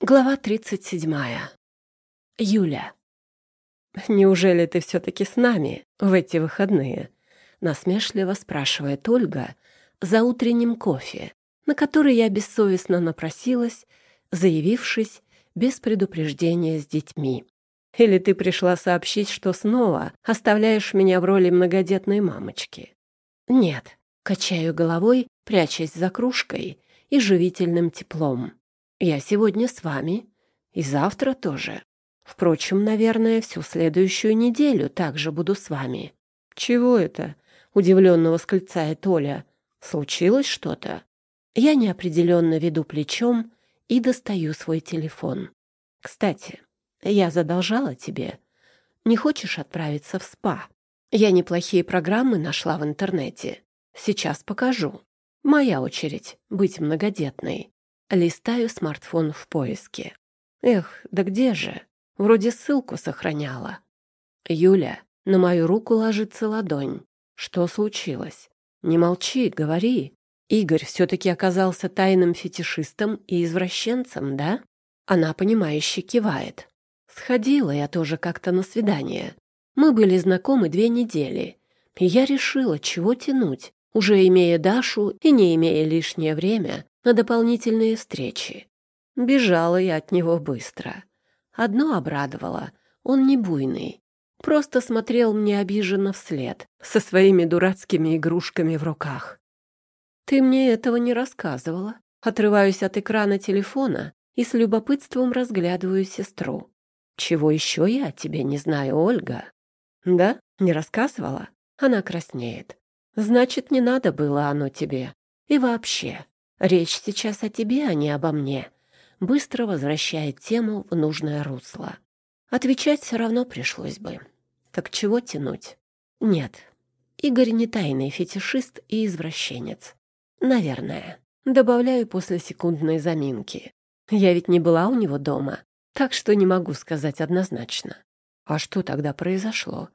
Глава 37. Юля. «Неужели ты все-таки с нами в эти выходные?» Насмешливо спрашивает Ольга за утренним кофе, на который я бессовестно напросилась, заявившись без предупреждения с детьми. «Или ты пришла сообщить, что снова оставляешь меня в роли многодетной мамочки?» «Нет», — качаю головой, прячась за кружкой и живительным теплом. Я сегодня с вами и завтра тоже. Впрочем, наверное, всю следующую неделю также буду с вами. Чего это? Удивленно восклицает Оля. Случилось что-то? Я неопределенно веду плечом и достаю свой телефон. Кстати, я задолжала тебе. Не хочешь отправиться в спа? Я неплохие программы нашла в интернете. Сейчас покажу. Моя очередь быть многодетной. Листаю смартфон в поиске. Эх, да где же? Вроде ссылку сохраняла. Юля, на мою руку ложится ладонь. Что случилось? Не молчи, говори. Игорь все-таки оказался тайным фетишистом и извращенцем, да? Она, понимающе кивает. Сходила я тоже как-то на свидание. Мы были знакомы две недели. И я решила, чего тянуть, уже имея Дашу и не имея лишнее время на дополнительные встречи. Бежала я от него быстро. Одно обрадовало — он не буйный. Просто смотрел мне обиженно вслед, со своими дурацкими игрушками в руках. «Ты мне этого не рассказывала». Отрываюсь от экрана телефона и с любопытством разглядываю сестру. «Чего еще я тебе не знаю, Ольга?» «Да? Не рассказывала?» Она краснеет. «Значит, не надо было оно тебе. И вообще, Речь сейчас о тебе, а не обо мне. Быстро возвращает тему в нужное русло. Отвечать все равно пришлось бы. Так чего тянуть? Нет. Игорь не тайный фетишист и извращенец. Наверное. Добавляю после секундной заминки. Я ведь не была у него дома, так что не могу сказать однозначно. А что тогда произошло?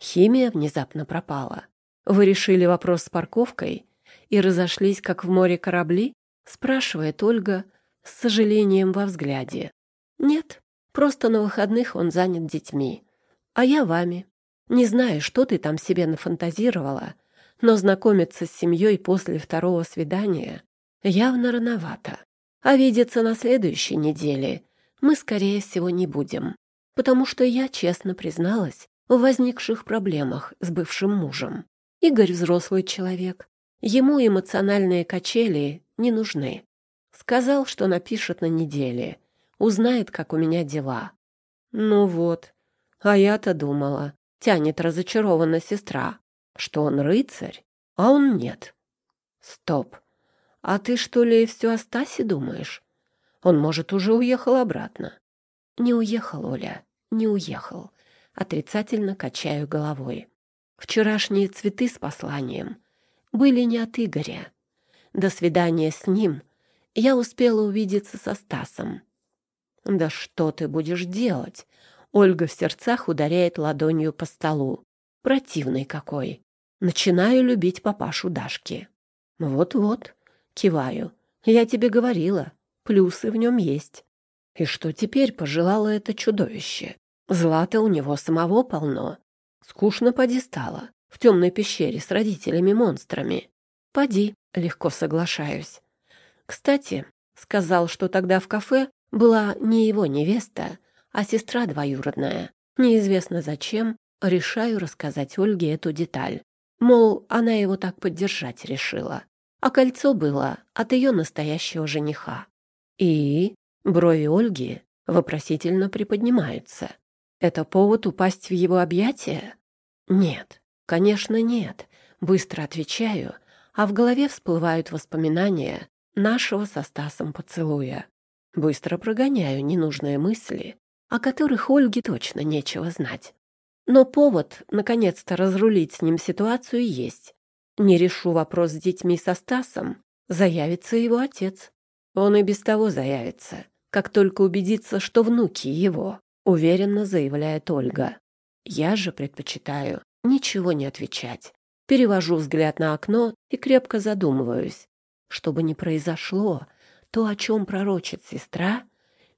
Химия внезапно пропала. Вы решили вопрос с парковкой и разошлись, как в море корабли?» — спрашивает Ольга с сожалением во взгляде. «Нет, просто на выходных он занят детьми, а я вами. Не знаю, что ты там себе нафантазировала, но знакомиться с семьей после второго свидания явно рановато. А видеться на следующей неделе мы, скорее всего, не будем, потому что я честно призналась в возникших проблемах с бывшим мужем. Игорь взрослый человек, Ему эмоциональные качели не нужны. Сказал, что напишет на неделе. Узнает, как у меня дела. Ну вот. А я-то думала, тянет разочарованно сестра, что он рыцарь, а он нет. Стоп. А ты что ли все о Стасе думаешь? Он, может, уже уехал обратно? Не уехал, Оля, не уехал. Отрицательно качаю головой. Вчерашние цветы с посланием — были не от Игоря. До свидания с ним я успела увидеться со Стасом. «Да что ты будешь делать?» Ольга в сердцах ударяет ладонью по столу. Противный какой. Начинаю любить папашу Дашки. Вот-вот, киваю. Я тебе говорила, плюсы в нем есть. И что теперь пожелало это чудовище? Злата у него самого полно. Скучно поди стало в темной пещере с родителями-монстрами. Поди, легко соглашаюсь. Кстати, сказал, что тогда в кафе была не его невеста, а сестра двоюродная. Неизвестно зачем, решаю рассказать Ольге эту деталь. Мол, она его так поддержать решила. А кольцо было от ее настоящего жениха. И брови Ольги вопросительно приподнимаются. Это повод упасть в его объятия? Нет, Конечно, нет. Быстро отвечаю, а в голове всплывают воспоминания нашего со Стасом поцелуя. Быстро прогоняю ненужные мысли, о которых Ольге точно нечего знать. Но повод, наконец-то, разрулить с ним ситуацию есть. Не решу вопрос с детьми со Стасом, заявится его отец. Он и без того заявится, как только убедится, что внуки его, уверенно заявляет Ольга. Я же предпочитаю ничего не отвечать. Перевожу взгляд на окно и крепко задумываюсь. Чтобы не произошло, то, о чем пророчит сестра,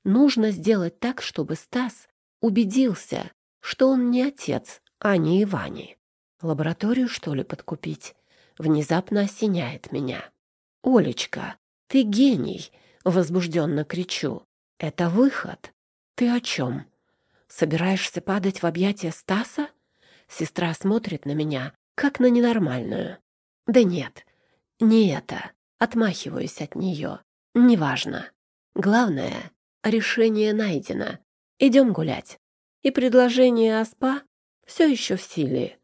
Нужно сделать так, чтобы Стас убедился, что он не отец, а не Ивани. Лабораторию, что ли, подкупить? Внезапно осеняет меня. «Олечка, ты гений!» — возбужденно кричу. «Это выход!» «Ты о чем? Собираешься падать в объятия Стаса?» Сестра смотрит на меня, как на ненормальную. «Да нет, не это. Отмахиваюсь от нее. Неважно. Главное, решение найдено. Идем гулять. И предложение о СПА все еще в силе.